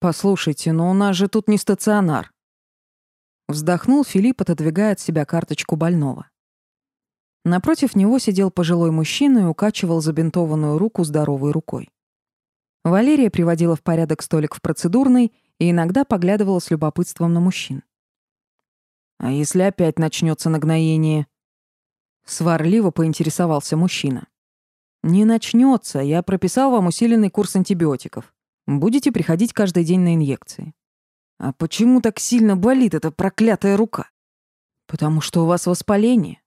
«Послушайте, но у нас же тут не стационар». Вздохнул Филипп, отодвигая от себя карточку больного. Напротив него сидел пожилой мужчина и укачивал забинтованную руку здоровой рукой. Валерия приводила в порядок столик в процедурной и иногда поглядывала с любопытством на мужчин. «А если опять начнется нагноение?» Сварливо поинтересовался мужчина. «Не начнется. Я прописал вам усиленный курс антибиотиков. Будете приходить каждый день на инъекции». «А почему так сильно болит эта проклятая рука?» «Потому что у вас воспаление.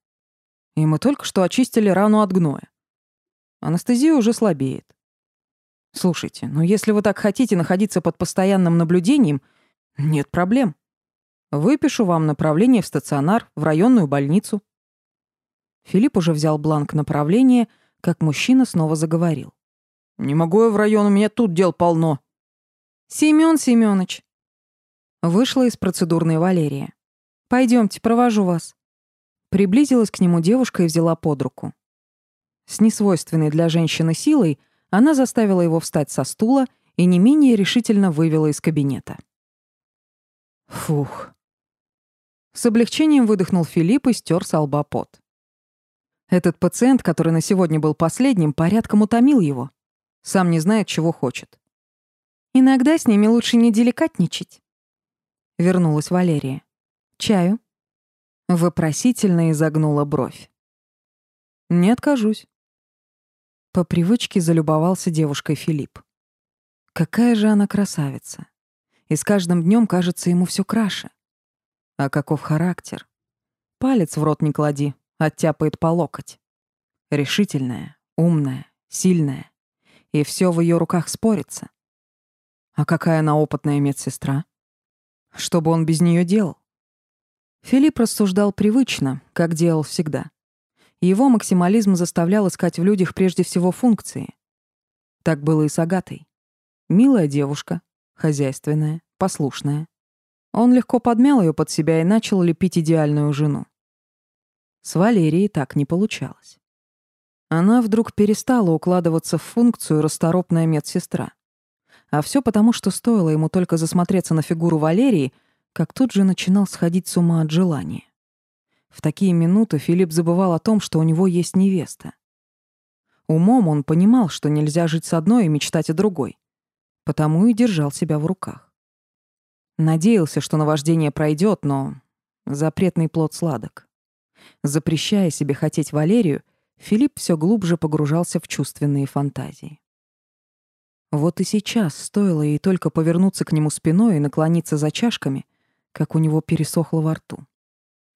И мы только что очистили рану от гноя. Анестезия уже слабеет. Слушайте, ну если вы так хотите находиться под постоянным наблюдением, нет проблем. Выпишу вам направление в стационар, в районную больницу. Филипп уже взял бланк направления, как мужчина снова заговорил. «Не могу я в район, у меня тут дел полно». «Семён Семёныч». Вышла из процедурной Валерия. Пойдемте, провожу вас». Приблизилась к нему девушка и взяла под руку. С несвойственной для женщины силой она заставила его встать со стула и не менее решительно вывела из кабинета. Фух. С облегчением выдохнул Филипп и стер с лба пот. Этот пациент, который на сегодня был последним, порядком утомил его. Сам не знает, чего хочет. «Иногда с ними лучше не деликатничать», — вернулась Валерия. «Чаю?» Вопросительно изогнула бровь. «Не откажусь». По привычке залюбовался девушкой Филипп. Какая же она красавица. И с каждым днем кажется ему все краше. А каков характер? Палец в рот не клади, оттяпает по локоть. Решительная, умная, сильная. И все в ее руках спорится. А какая она опытная медсестра? Что бы он без нее делал? Филипп рассуждал привычно, как делал всегда. Его максимализм заставлял искать в людях прежде всего функции. Так было и с Агатой. Милая девушка, хозяйственная, послушная. Он легко подмял ее под себя и начал лепить идеальную жену. С Валерией так не получалось. Она вдруг перестала укладываться в функцию расторопная медсестра. А все потому, что стоило ему только засмотреться на фигуру Валерии, как тут же начинал сходить с ума от желания. В такие минуты Филипп забывал о том, что у него есть невеста. Умом он понимал, что нельзя жить с одной и мечтать о другой. Потому и держал себя в руках. Надеялся, что наваждение пройдет, но запретный плод сладок. Запрещая себе хотеть Валерию, Филипп все глубже погружался в чувственные фантазии. Вот и сейчас стоило ей только повернуться к нему спиной и наклониться за чашками, как у него пересохло во рту.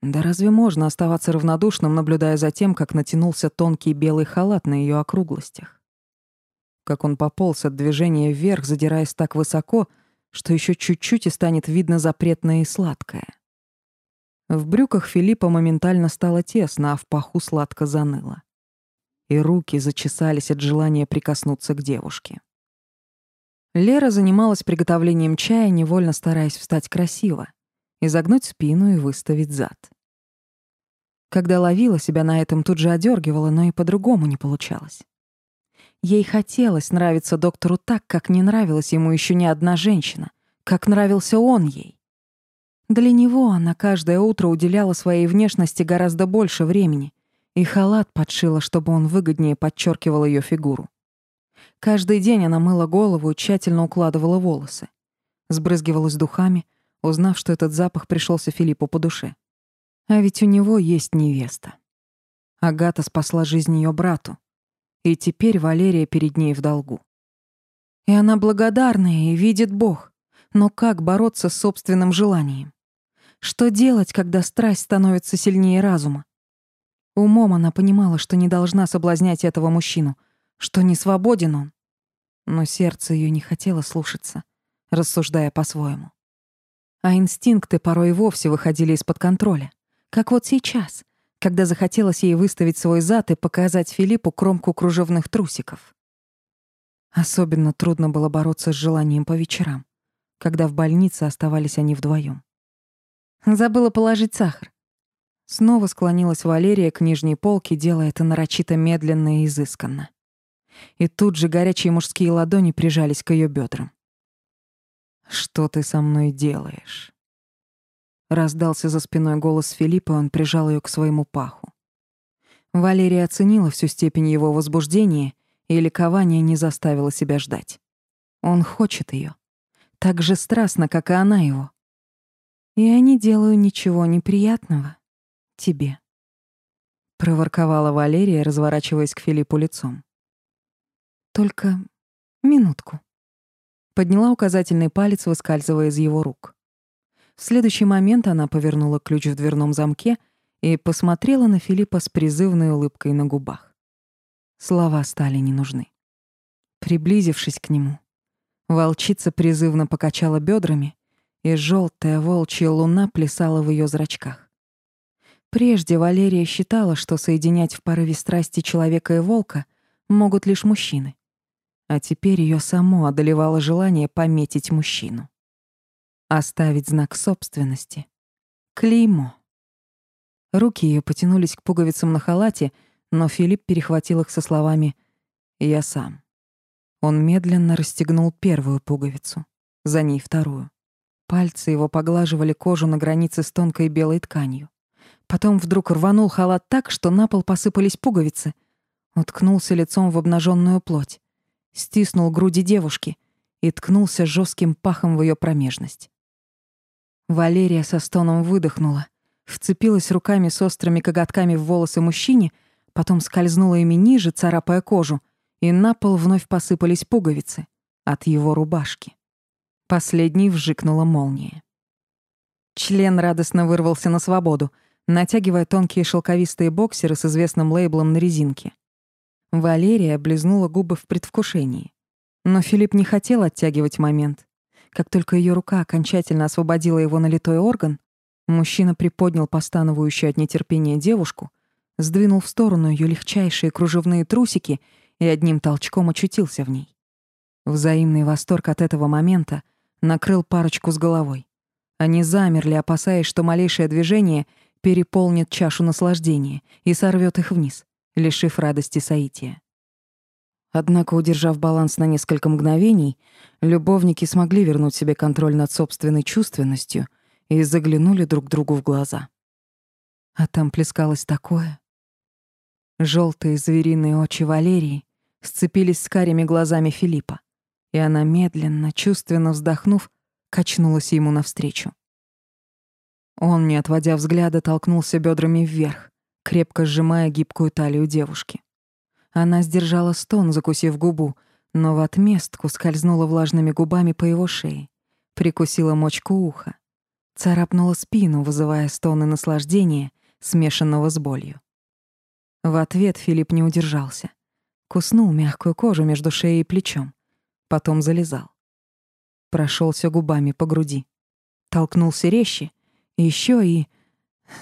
Да разве можно оставаться равнодушным, наблюдая за тем, как натянулся тонкий белый халат на ее округлостях? Как он пополз от движения вверх, задираясь так высоко, что еще чуть-чуть и станет видно запретное и сладкое. В брюках Филиппа моментально стало тесно, а в паху сладко заныло. И руки зачесались от желания прикоснуться к девушке. Лера занималась приготовлением чая, невольно стараясь встать красиво, изогнуть спину и выставить зад. Когда ловила себя на этом, тут же одергивала, но и по-другому не получалось. Ей хотелось нравиться доктору так, как не нравилась ему еще ни одна женщина, как нравился он ей. Для него она каждое утро уделяла своей внешности гораздо больше времени, и халат подшила, чтобы он выгоднее подчеркивал ее фигуру. Каждый день она мыла голову и тщательно укладывала волосы. Сбрызгивалась духами, узнав, что этот запах пришелся Филиппу по душе. А ведь у него есть невеста. Агата спасла жизнь ее брату, и теперь Валерия перед ней в долгу. И она благодарная и видит Бог. Но как бороться с собственным желанием? Что делать, когда страсть становится сильнее разума? Умом она понимала, что не должна соблазнять этого мужчину, что не свободен он. Но сердце ее не хотело слушаться, рассуждая по-своему а инстинкты порой вовсе выходили из-под контроля. Как вот сейчас, когда захотелось ей выставить свой зад и показать Филиппу кромку кружевных трусиков. Особенно трудно было бороться с желанием по вечерам, когда в больнице оставались они вдвоем. Забыла положить сахар. Снова склонилась Валерия к нижней полке, делая это нарочито медленно и изысканно. И тут же горячие мужские ладони прижались к ее бедрам. «Что ты со мной делаешь?» Раздался за спиной голос Филиппа, и он прижал ее к своему паху. Валерия оценила всю степень его возбуждения, и ликование не заставило себя ждать. Он хочет ее, так же страстно, как и она его. «Я не делаю ничего неприятного тебе», — проворковала Валерия, разворачиваясь к Филиппу лицом. «Только минутку». Подняла указательный палец, выскальзывая из его рук. В следующий момент она повернула ключ в дверном замке и посмотрела на Филиппа с призывной улыбкой на губах. Слова стали не нужны. Приблизившись к нему, волчица призывно покачала бедрами, и желтая волчья луна плясала в ее зрачках. Прежде Валерия считала, что соединять в порыве страсти человека и волка могут лишь мужчины. А теперь ее само одолевало желание пометить мужчину. Оставить знак собственности. Клеймо. Руки ее потянулись к пуговицам на халате, но Филипп перехватил их со словами «Я сам». Он медленно расстегнул первую пуговицу, за ней вторую. Пальцы его поглаживали кожу на границе с тонкой белой тканью. Потом вдруг рванул халат так, что на пол посыпались пуговицы. Уткнулся лицом в обнаженную плоть. Стиснул груди девушки и ткнулся жестким пахом в ее промежность. Валерия со стоном выдохнула, вцепилась руками с острыми коготками в волосы мужчине, потом скользнула ими ниже, царапая кожу, и на пол вновь посыпались пуговицы от его рубашки. Последней вжикнула молния. Член радостно вырвался на свободу, натягивая тонкие шелковистые боксеры с известным лейблом на резинке. Валерия облизнула губы в предвкушении. Но Филипп не хотел оттягивать момент. Как только ее рука окончательно освободила его налитой орган, мужчина приподнял постановающую от нетерпения девушку, сдвинул в сторону ее легчайшие кружевные трусики и одним толчком очутился в ней. Взаимный восторг от этого момента накрыл парочку с головой. Они замерли, опасаясь, что малейшее движение переполнит чашу наслаждения и сорвет их вниз, лишив радости соития. Однако, удержав баланс на несколько мгновений, любовники смогли вернуть себе контроль над собственной чувственностью и заглянули друг другу в глаза. А там плескалось такое. Желтые звериные очи Валерии сцепились с карими глазами Филиппа, и она медленно, чувственно вздохнув, качнулась ему навстречу. Он, не отводя взгляда, толкнулся бедрами вверх, крепко сжимая гибкую талию девушки. Она сдержала стон, закусив губу, но в отместку скользнула влажными губами по его шее, прикусила мочку уха, царапнула спину, вызывая стоны наслаждения, смешанного с болью. В ответ Филипп не удержался. Куснул мягкую кожу между шеей и плечом. Потом залезал. Прошелся губами по груди. Толкнулся резче. Еще и...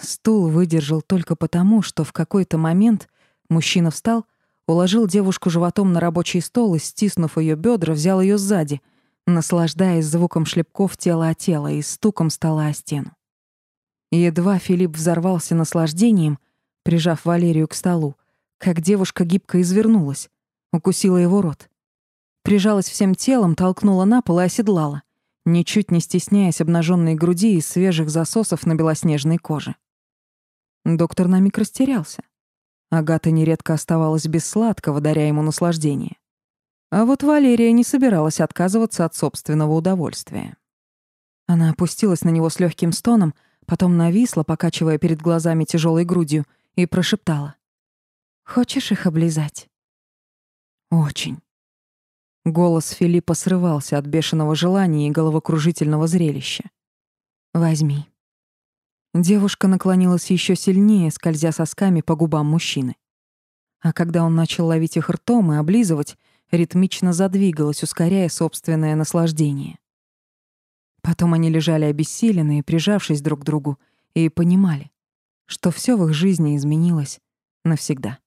Стул выдержал только потому, что в какой-то момент мужчина встал уложил девушку животом на рабочий стол и, стиснув ее бедра, взял ее сзади, наслаждаясь звуком шлепков тела о тело и стуком стола о стену. едва Филипп взорвался наслаждением, прижав Валерию к столу, как девушка гибко извернулась, укусила его рот. Прижалась всем телом, толкнула на пол и оседлала, ничуть не стесняясь обнаженной груди и свежих засосов на белоснежной коже. Доктор на миг растерялся. Агата нередко оставалась без сладкого, даря ему наслаждение. А вот Валерия не собиралась отказываться от собственного удовольствия. Она опустилась на него с легким стоном, потом нависла, покачивая перед глазами тяжелой грудью, и прошептала. «Хочешь их облизать?» «Очень». Голос Филиппа срывался от бешеного желания и головокружительного зрелища. «Возьми». Девушка наклонилась еще сильнее, скользя сосками по губам мужчины. А когда он начал ловить их ртом и облизывать, ритмично задвигалась, ускоряя собственное наслаждение. Потом они лежали обессиленные, прижавшись друг к другу, и понимали, что все в их жизни изменилось навсегда.